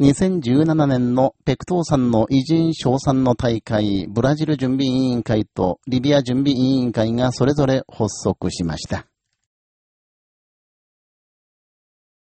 2017年のペクトーさんの偉人賞賛の大会、ブラジル準備委員会とリビア準備委員会がそれぞれ発足しました。